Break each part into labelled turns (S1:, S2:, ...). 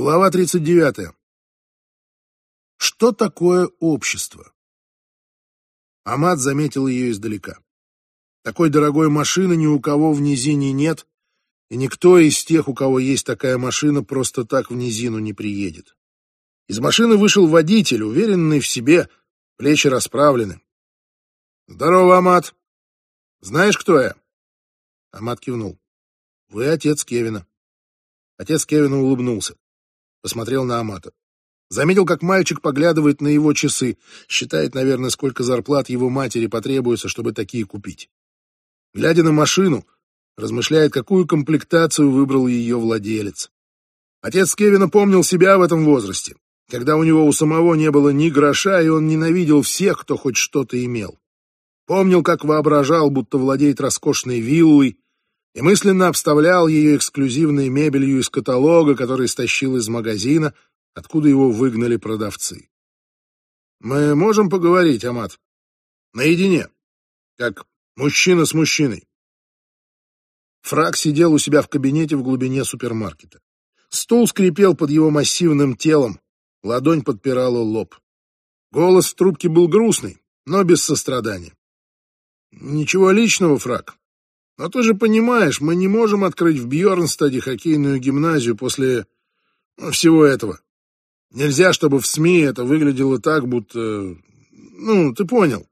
S1: Глава 39. Что такое общество? Амат заметил ее издалека. Такой дорогой машины ни у кого в низине нет, и никто из тех, у кого есть такая машина, просто так в низину не приедет. Из машины вышел водитель, уверенный в себе, плечи расправлены. «Здорово, Амат. Знаешь, кто я?» Амат кивнул. «Вы отец Кевина». Отец Кевина улыбнулся посмотрел на Амата. Заметил, как мальчик поглядывает на его часы, считает, наверное, сколько зарплат его матери потребуется, чтобы такие купить. Глядя на машину, размышляет, какую комплектацию выбрал ее владелец. Отец Кевина помнил себя в этом возрасте, когда у него у самого не было ни гроша, и он ненавидел всех, кто хоть что-то имел. Помнил, как воображал, будто владеет роскошной виллой, и мысленно обставлял ее эксклюзивной мебелью из каталога, который стащил из магазина, откуда его выгнали продавцы. «Мы можем поговорить, Амат? Наедине, как мужчина с мужчиной». Фрак сидел у себя в кабинете в глубине супермаркета. Стул скрипел под его массивным телом, ладонь подпирала лоб. Голос в трубке был грустный, но без сострадания. «Ничего личного, Фрак. Но ты же понимаешь, мы не можем открыть в Бьорнстаде хоккейную гимназию после ну, всего этого. Нельзя, чтобы в СМИ это выглядело так, будто... Ну, ты понял.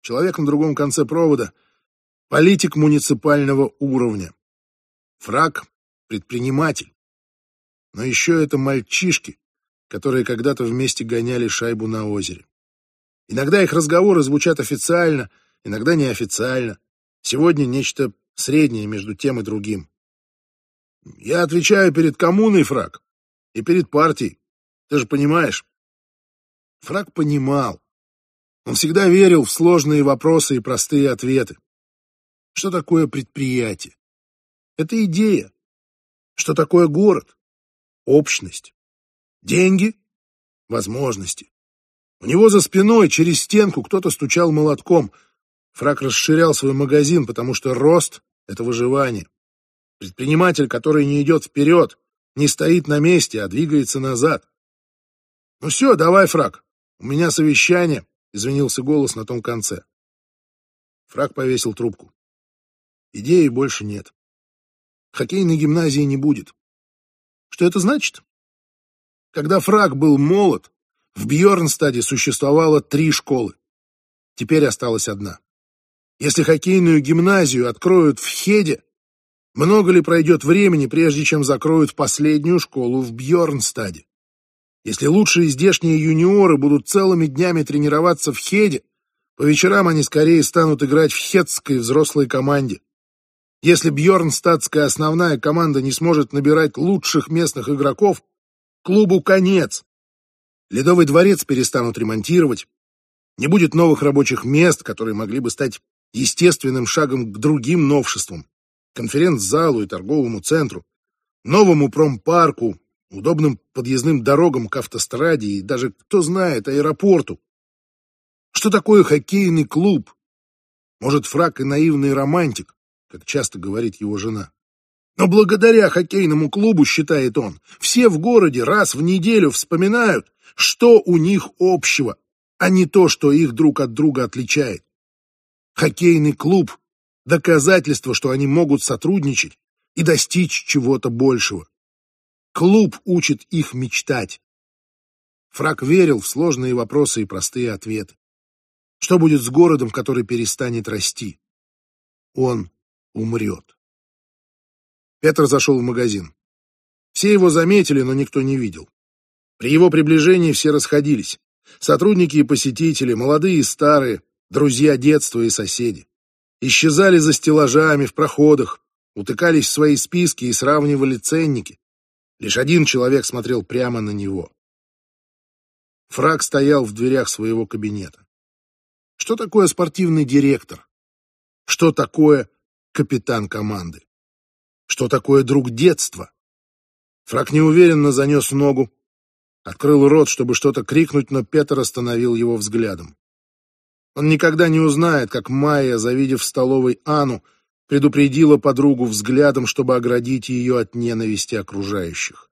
S1: Человек на другом конце провода — политик муниципального уровня. Фраг — предприниматель. Но еще это мальчишки, которые когда-то вместе гоняли шайбу на озере. Иногда их разговоры звучат официально, иногда неофициально. Сегодня нечто среднее между тем и другим. Я отвечаю перед коммуной, Фраг, и перед партией. Ты же понимаешь? Фраг понимал. Он всегда верил в сложные вопросы и простые ответы. Что такое предприятие? Это идея. Что такое город? Общность. Деньги? Возможности. У него за спиной через стенку кто-то стучал молотком — Фрак расширял свой магазин, потому что рост — это выживание. Предприниматель, который не идет вперед, не стоит на месте, а двигается назад. «Ну все, давай, Фрак, у меня совещание», — извинился голос на том конце. Фрак повесил трубку. Идеи больше нет. Хоккейной гимназии не будет. Что это значит? Когда Фрак был молод, в Бьорнстаде существовало три школы. Теперь осталась одна. Если хоккейную гимназию откроют в Хеде, много ли пройдет времени, прежде чем закроют последнюю школу в Бьорнстаде? Если лучшие здешние юниоры будут целыми днями тренироваться в Хеде, по вечерам они скорее станут играть в хедской взрослой команде. Если Бьорнстадская основная команда не сможет набирать лучших местных игроков, клубу конец. Ледовый дворец перестанут ремонтировать. Не будет новых рабочих мест, которые могли бы стать естественным шагом к другим новшествам, конференц-залу и торговому центру, новому промпарку, удобным подъездным дорогам к автостраде и даже, кто знает, аэропорту. Что такое хоккейный клуб? Может, фрак и наивный романтик, как часто говорит его жена. Но благодаря хоккейному клубу, считает он, все в городе раз в неделю вспоминают, что у них общего, а не то, что их друг от друга отличает. Хоккейный клуб — доказательство, что они могут сотрудничать и достичь чего-то большего. Клуб учит их мечтать. Фрак верил в сложные вопросы и простые ответы. Что будет с городом, который перестанет расти? Он умрет. Петр зашел в магазин. Все его заметили, но никто не видел. При его приближении все расходились. Сотрудники и посетители, молодые и старые, друзья детства и соседи. Исчезали за стеллажами, в проходах, утыкались в свои списки и сравнивали ценники. Лишь один человек смотрел прямо на него. Фраг стоял в дверях своего кабинета. Что такое спортивный директор? Что такое капитан команды? Что такое друг детства? Фраг неуверенно занес ногу, открыл рот, чтобы что-то крикнуть, но Петр остановил его взглядом. Он никогда не узнает, как Майя, завидев в столовой Анну, предупредила подругу взглядом, чтобы оградить ее от ненависти окружающих.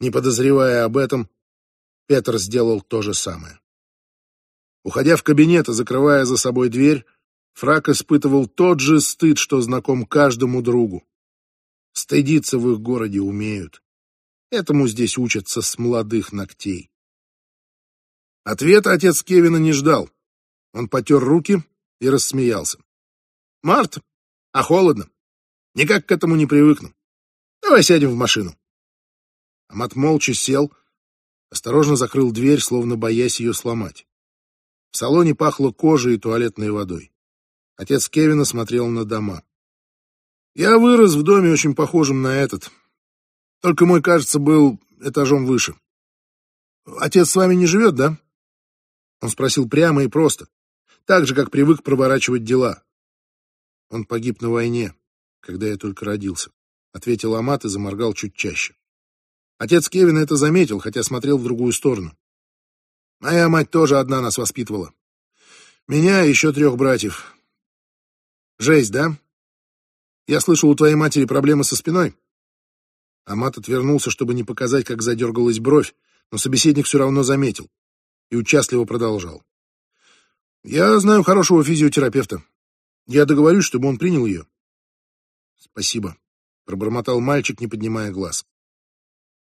S1: Не подозревая об этом, Петр сделал то же самое. Уходя в кабинет и закрывая за собой дверь, Фрак испытывал тот же стыд, что знаком каждому другу. Стыдиться в их городе умеют. Этому здесь учатся с молодых ногтей. Ответа отец Кевина не ждал. Он потер руки и рассмеялся. «Март, а холодно. Никак к этому не привыкну. Давай сядем в машину». Амат молча сел, осторожно закрыл дверь, словно боясь ее сломать. В салоне пахло кожей и туалетной водой. Отец Кевина смотрел на дома. «Я вырос в доме, очень похожем на этот. Только мой, кажется, был этажом выше. Отец с вами не живет, да?» Он спросил прямо и просто, так же, как привык проворачивать дела. Он погиб на войне, когда я только родился, ответил Амат и заморгал чуть чаще. Отец Кевина это заметил, хотя смотрел в другую сторону. Моя мать тоже одна нас воспитывала. Меня и еще трех братьев. Жесть, да? Я слышал, у твоей матери проблемы со спиной. Амат отвернулся, чтобы не показать, как задергалась бровь, но собеседник все равно заметил и участливо продолжал. «Я знаю хорошего физиотерапевта. Я договорюсь, чтобы он принял ее». «Спасибо», — пробормотал мальчик, не поднимая глаз.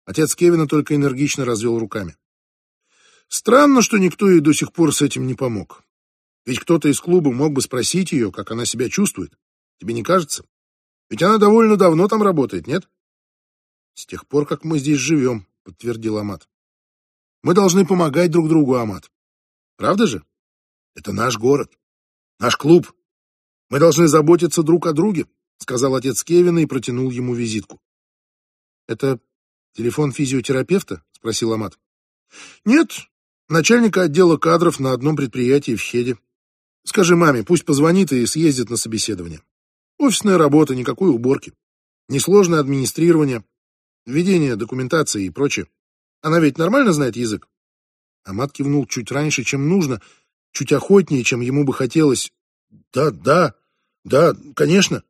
S1: Отец Кевина только энергично развел руками. Странно, что никто ей до сих пор с этим не помог. Ведь кто-то из клуба мог бы спросить ее, как она себя чувствует. Тебе не кажется? Ведь она довольно давно там работает, нет? С тех пор, как мы здесь живем, подтвердил Амат. Мы должны помогать друг другу, Амат. Правда же? Это наш город, наш клуб. Мы должны заботиться друг о друге, сказал отец Кевина и протянул ему визитку. Это телефон физиотерапевта? спросил Амат. Нет, начальника отдела кадров на одном предприятии в Хеде. Скажи маме, пусть позвонит и съездит на собеседование. Офисная работа, никакой уборки. Несложное администрирование, введение документации и прочее. Она ведь нормально знает язык? Амат кивнул чуть раньше, чем нужно, чуть охотнее, чем ему бы хотелось. Да, да, да, конечно.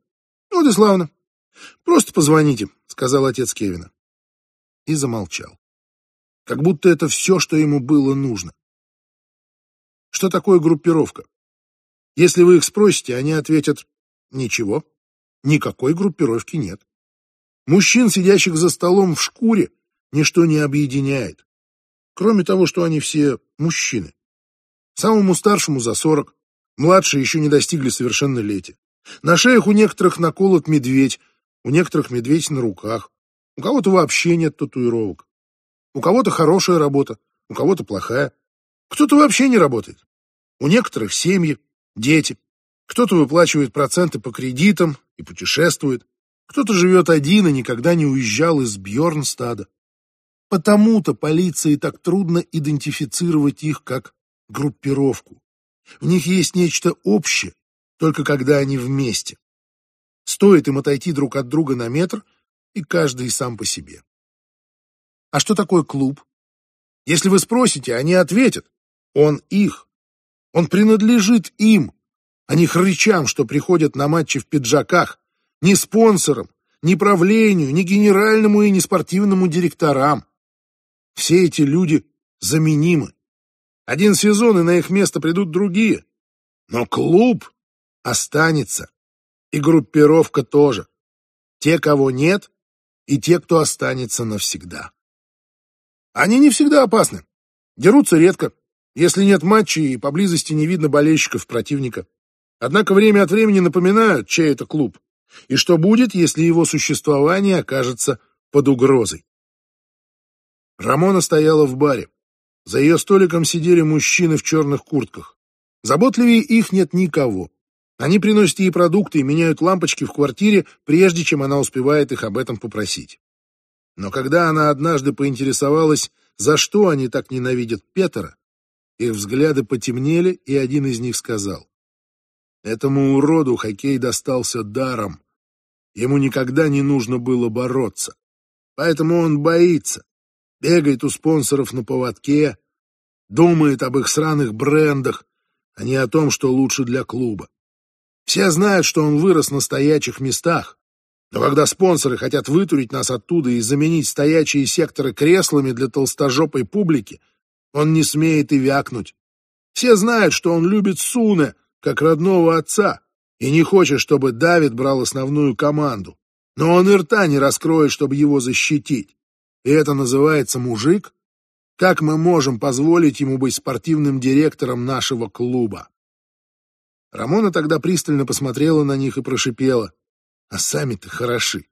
S1: Вот и славно. Просто позвоните, сказал отец Кевина. И замолчал. Как будто это все, что ему было нужно. Что такое группировка? Если вы их спросите, они ответят «Ничего, никакой группировки нет». Мужчин, сидящих за столом в шкуре, ничто не объединяет. Кроме того, что они все мужчины. Самому старшему за сорок, младшие еще не достигли совершеннолетия. На шеях у некоторых наколот медведь, у некоторых медведь на руках, у кого-то вообще нет татуировок. У кого-то хорошая работа, у кого-то плохая. Кто-то вообще не работает. У некоторых семьи, дети. Кто-то выплачивает проценты по кредитам и путешествует. Кто-то живет один и никогда не уезжал из Бьорнстада. Потому-то полиции так трудно идентифицировать их как группировку. В них есть нечто общее, только когда они вместе. Стоит им отойти друг от друга на метр, и каждый сам по себе. А что такое клуб? Если вы спросите, они ответят. Он их. Он принадлежит им, а не хрычам, что приходят на матчи в пиджаках, ни спонсорам, ни правлению, ни генеральному и ни спортивному директорам. Все эти люди заменимы. Один сезон, и на их место придут другие. Но клуб останется. И группировка тоже. Те, кого нет, и те, кто останется навсегда. Они не всегда опасны. Дерутся редко, если нет матчей и поблизости не видно болельщиков противника. Однако время от времени напоминают, чей это клуб, и что будет, если его существование окажется под угрозой. Рамона стояла в баре. За ее столиком сидели мужчины в черных куртках. Заботливее их нет никого. Они приносят ей продукты и меняют лампочки в квартире, прежде чем она успевает их об этом попросить. Но когда она однажды поинтересовалась, за что они так ненавидят Петера, их взгляды потемнели, и один из них сказал, «Этому уроду хоккей достался даром. Ему никогда не нужно было бороться. Поэтому он боится, бегает у спонсоров на поводке, думает об их сраных брендах, а не о том, что лучше для клуба. Все знают, что он вырос на стоячих местах, Но когда спонсоры хотят вытурить нас оттуда и заменить стоячие секторы креслами для толстожопой публики, он не смеет и вякнуть. Все знают, что он любит Суне, как родного отца, и не хочет, чтобы Давид брал основную команду. Но он и рта не раскроет, чтобы его защитить. И это называется мужик? Как мы можем позволить ему быть спортивным директором нашего клуба? Рамона тогда пристально посмотрела на них и прошипела. А сами-то хороши.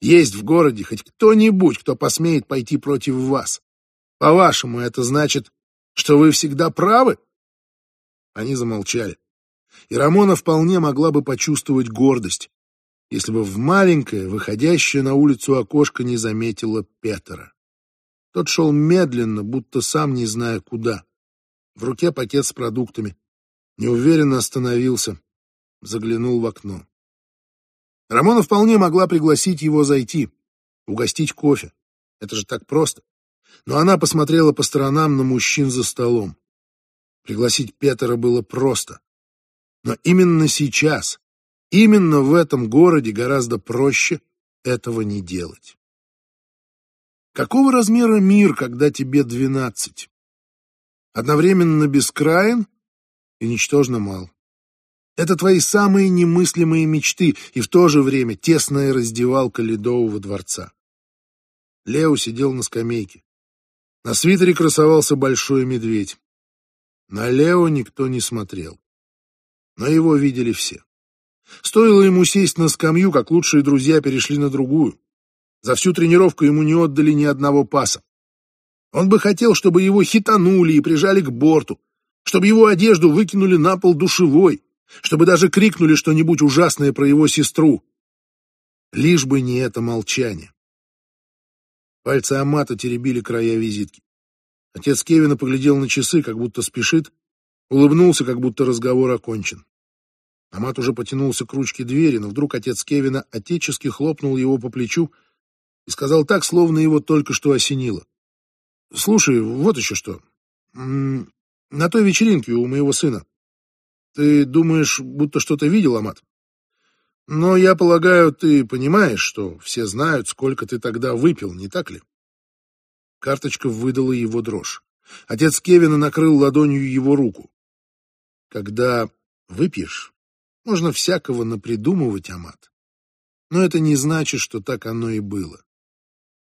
S1: Есть в городе хоть кто-нибудь, кто посмеет пойти против вас. По-вашему, это значит, что вы всегда правы? Они замолчали. И Рамона вполне могла бы почувствовать гордость, если бы в маленькое, выходящее на улицу окошко не заметила Петера. Тот шел медленно, будто сам не зная куда. В руке пакет с продуктами. Неуверенно остановился, заглянул в окно. Рамона вполне могла пригласить его зайти, угостить кофе. Это же так просто. Но она посмотрела по сторонам на мужчин за столом. Пригласить Петера было просто. Но именно сейчас, именно в этом городе гораздо проще этого не делать. Какого размера мир, когда тебе двенадцать? Одновременно бескраен и ничтожно мал. Это твои самые немыслимые мечты и в то же время тесная раздевалка ледового дворца. Лео сидел на скамейке. На свитере красовался большой медведь. На Лео никто не смотрел. Но его видели все. Стоило ему сесть на скамью, как лучшие друзья перешли на другую. За всю тренировку ему не отдали ни одного паса. Он бы хотел, чтобы его хитанули и прижали к борту, чтобы его одежду выкинули на пол душевой, чтобы даже крикнули что-нибудь ужасное про его сестру. Лишь бы не это молчание. Пальцы Амата теребили края визитки. Отец Кевина поглядел на часы, как будто спешит, улыбнулся, как будто разговор окончен. Амат уже потянулся к ручке двери, но вдруг отец Кевина отечески хлопнул его по плечу и сказал так, словно его только что осенило. — Слушай, вот еще что. На той вечеринке у моего сына. Ты думаешь, будто что-то видел, Амат? Но я полагаю, ты понимаешь, что все знают, сколько ты тогда выпил, не так ли? Карточка выдала его дрожь. Отец Кевина накрыл ладонью его руку. Когда выпьешь, можно всякого напридумывать, Амат. Но это не значит, что так оно и было.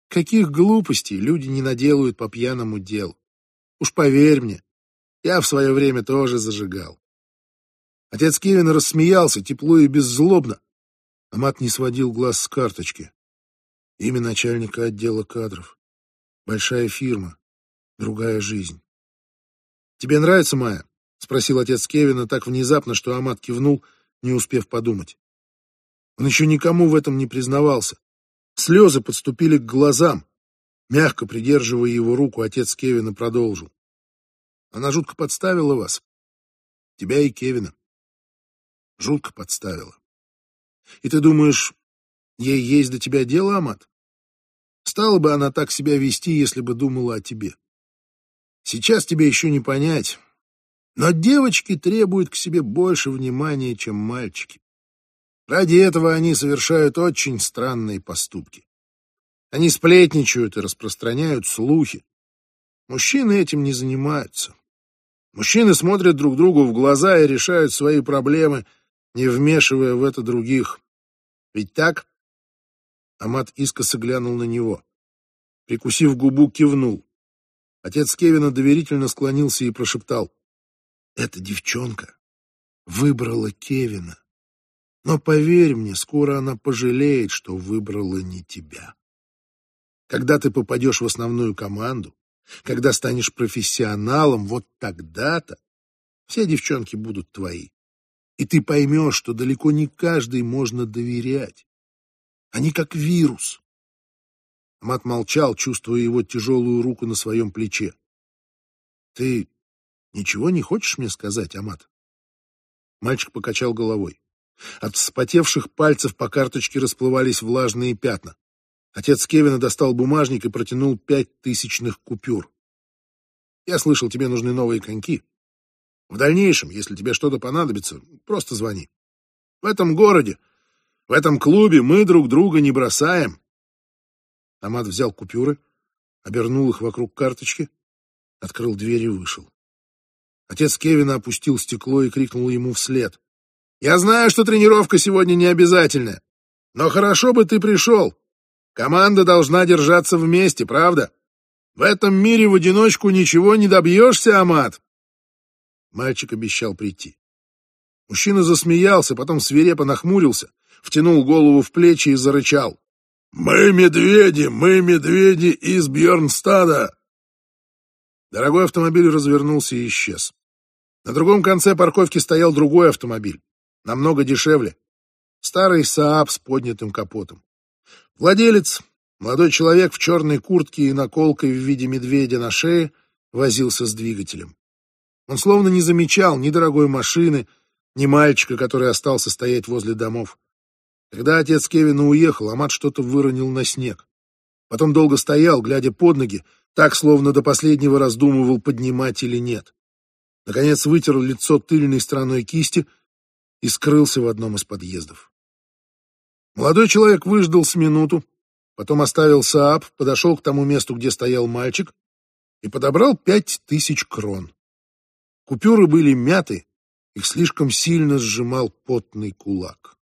S1: Каких глупостей люди не наделают по пьяному делу. Уж поверь мне, я в свое время тоже зажигал. Отец Кевина рассмеялся, тепло и беззлобно. Амат не сводил глаз с карточки. Имя начальника отдела кадров. Большая фирма, другая жизнь. «Тебе нравится Майя?» — спросил отец Кевина так внезапно, что Амат кивнул, не успев подумать. Он еще никому в этом не признавался. Слезы подступили к глазам. Мягко придерживая его руку, отец Кевина продолжил. Она жутко подставила вас. Тебя и Кевина. Жутко подставила. И ты думаешь, ей есть до тебя дело, Амат? Стала бы она так себя вести, если бы думала о тебе. Сейчас тебе еще не понять, но девочки требуют к себе больше внимания, чем мальчики. Ради этого они совершают очень странные поступки. Они сплетничают и распространяют слухи. Мужчины этим не занимаются. Мужчины смотрят друг другу в глаза и решают свои проблемы, не вмешивая в это других. Ведь так? Амат искоса глянул на него. Прикусив губу, кивнул. Отец Кевина доверительно склонился и прошептал. «Эта девчонка выбрала Кевина. Но поверь мне, скоро она пожалеет, что выбрала не тебя. Когда ты попадешь в основную команду, когда станешь профессионалом, вот тогда-то все девчонки будут твои. И ты поймешь, что далеко не каждой можно доверять. Они как вирус. Амат молчал, чувствуя его тяжелую руку на своем плече. Ты ничего не хочешь мне сказать, Амат? Мальчик покачал головой. От вспотевших пальцев по карточке расплывались влажные пятна. Отец Кевина достал бумажник и протянул пять тысячных купюр. Я слышал, тебе нужны новые коньки. В дальнейшем, если тебе что-то понадобится, просто звони. В этом городе В этом клубе мы друг друга не бросаем. Амат взял купюры, обернул их вокруг карточки, открыл дверь и вышел. Отец Кевина опустил стекло и крикнул ему вслед. «Я знаю, что тренировка сегодня не обязательная, но хорошо бы ты пришел. Команда должна держаться вместе, правда? В этом мире в одиночку ничего не добьешься, Амат!» Мальчик обещал прийти. Мужчина засмеялся, потом свирепо нахмурился, втянул голову в плечи и зарычал. «Мы медведи, мы медведи из Бьернстада!» Дорогой автомобиль развернулся и исчез. На другом конце парковки стоял другой автомобиль, намного дешевле. Старый Сааб с поднятым капотом. Владелец, молодой человек в черной куртке и наколкой в виде медведя на шее, возился с двигателем. Он словно не замечал ни дорогой машины, ни мальчика, который остался стоять возле домов. Когда отец Кевина уехал, Амат что-то выронил на снег. Потом долго стоял, глядя под ноги, так, словно до последнего раздумывал, поднимать или нет. Наконец вытер лицо тыльной стороной кисти и скрылся в одном из подъездов. Молодой человек выждал с минуту, потом оставил Сааб, подошел к тому месту, где стоял мальчик, и подобрал пять тысяч крон. Купюры были мяты, их слишком сильно сжимал потный кулак.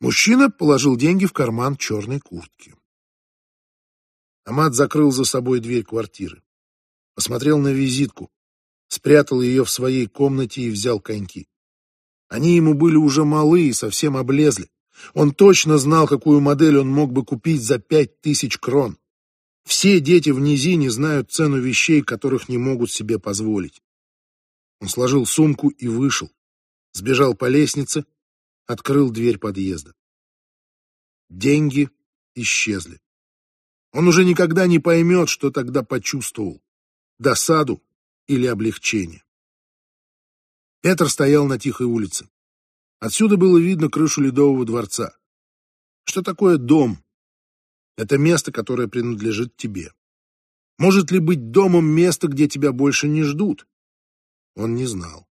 S1: Мужчина положил деньги в карман черной куртки. Амат закрыл за собой дверь квартиры. Посмотрел на визитку, спрятал ее в своей комнате и взял коньки. Они ему были уже малы и совсем облезли. Он точно знал, какую модель он мог бы купить за пять тысяч крон. Все дети в низине знают цену вещей, которых не могут себе позволить. Он сложил сумку и вышел. Сбежал по лестнице, открыл дверь подъезда. Деньги исчезли. Он уже никогда не поймет, что тогда почувствовал. Досаду или облегчение. Петр стоял на тихой улице. Отсюда было видно крышу Ледового дворца. Что такое дом? Это место, которое принадлежит тебе. Может ли быть домом место, где тебя больше не ждут? Он не знал.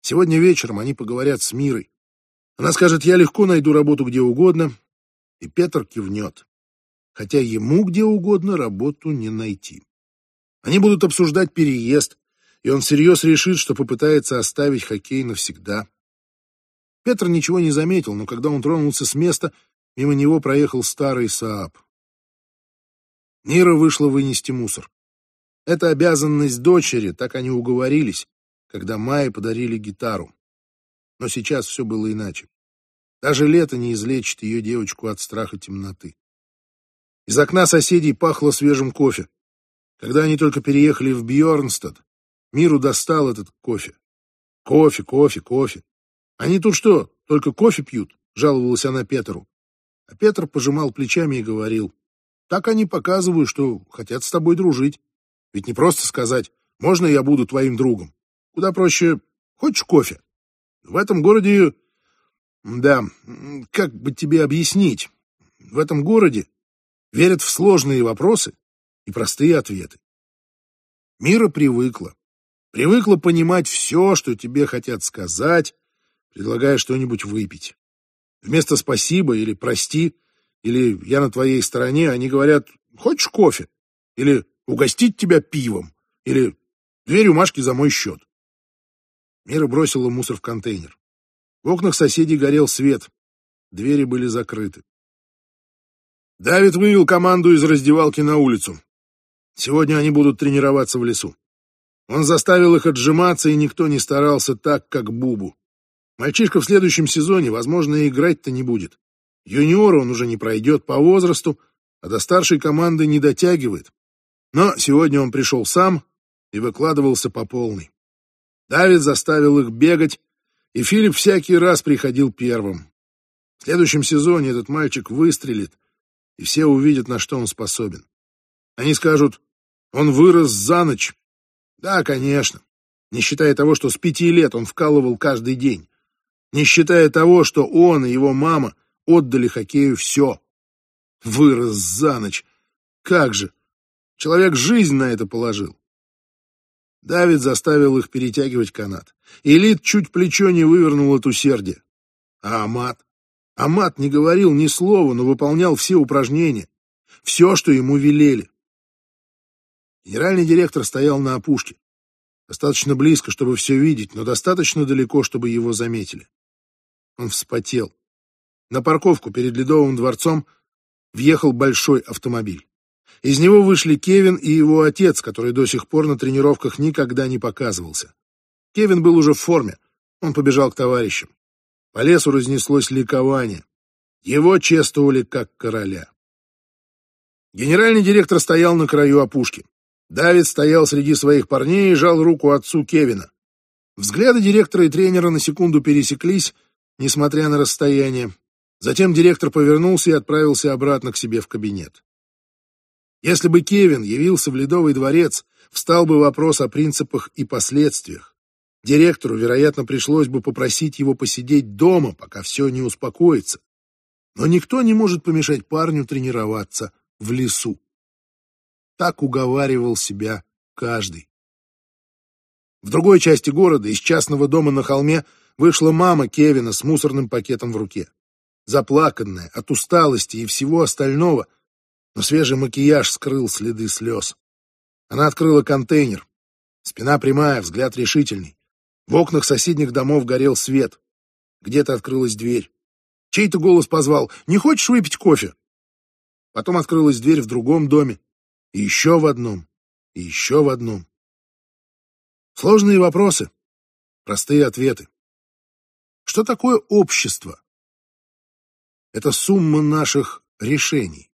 S1: Сегодня вечером они поговорят с Мирой. Она скажет, я легко найду работу где угодно, и Петр кивнет, хотя ему где угодно работу не найти. Они будут обсуждать переезд, и он всерьез решит, что попытается оставить хоккей навсегда. Петр ничего не заметил, но когда он тронулся с места, мимо него проехал старый Сааб. Нира вышла вынести мусор. Это обязанность дочери, так они уговорились, когда Майе подарили гитару. Но сейчас все было иначе. Даже лето не излечит ее девочку от страха темноты. Из окна соседей пахло свежим кофе. Когда они только переехали в Бьорнстад, Миру достал этот кофе. Кофе, кофе, кофе. Они тут что, только кофе пьют? Жаловалась она Петру. А Петр пожимал плечами и говорил, так они показывают, что хотят с тобой дружить. Ведь не просто сказать, можно я буду твоим другом. Куда проще, хочешь кофе? В этом городе да, как бы тебе объяснить? В этом городе верят в сложные вопросы и простые ответы. Мира привыкла. Привыкла понимать все, что тебе хотят сказать, предлагая что-нибудь выпить. Вместо «спасибо» или «прости» или «я на твоей стороне» они говорят «хочешь кофе?» или «угостить тебя пивом» или «две рюмашки за мой счет». Мира бросила мусор в контейнер. В окнах соседей горел свет. Двери были закрыты. Давид вывел команду из раздевалки на улицу. Сегодня они будут тренироваться в лесу. Он заставил их отжиматься, и никто не старался так, как Бубу. Мальчишка в следующем сезоне, возможно, и играть-то не будет. Юниора он уже не пройдет по возрасту, а до старшей команды не дотягивает. Но сегодня он пришел сам и выкладывался по полной. Давид заставил их бегать, и Филипп всякий раз приходил первым. В следующем сезоне этот мальчик выстрелит, и все увидят, на что он способен. Они скажут, он вырос за ночь. Да, конечно, не считая того, что с пяти лет он вкалывал каждый день. Не считая того, что он и его мама отдали хоккею все. Вырос за ночь. Как же! Человек жизнь на это положил. Давид заставил их перетягивать канат. Элит чуть плечо не вывернул от усердия. А Амат? Амат не говорил ни слова, но выполнял все упражнения, все, что ему велели. Генеральный директор стоял на опушке, достаточно близко, чтобы все видеть, но достаточно далеко, чтобы его заметили. Он вспотел. На парковку перед Ледовым дворцом въехал большой автомобиль. Из него вышли Кевин и его отец, который до сих пор на тренировках никогда не показывался. Кевин был уже в форме. Он побежал к товарищам. По лесу разнеслось ликование. Его чествовали как короля. Генеральный директор стоял на краю опушки. Давид стоял среди своих парней и жал руку отцу Кевина. Взгляды директора и тренера на секунду пересеклись, несмотря на расстояние. Затем директор повернулся и отправился обратно к себе в кабинет. Если бы Кевин явился в Ледовый дворец, встал бы вопрос о принципах и последствиях. Директору, вероятно, пришлось бы попросить его посидеть дома, пока все не успокоится. Но никто не может помешать парню тренироваться в лесу. Так уговаривал себя каждый. В другой части города, из частного дома на холме, вышла мама Кевина с мусорным пакетом в руке. Заплаканная от усталости и всего остального, но свежий макияж скрыл следы слез. Она открыла контейнер. Спина прямая, взгляд решительный. В окнах соседних домов горел свет. Где-то открылась дверь. Чей-то голос позвал «Не хочешь выпить кофе?» Потом открылась дверь в другом доме. И еще в одном. И еще в одном. Сложные вопросы. Простые ответы. Что такое общество? Это сумма наших решений.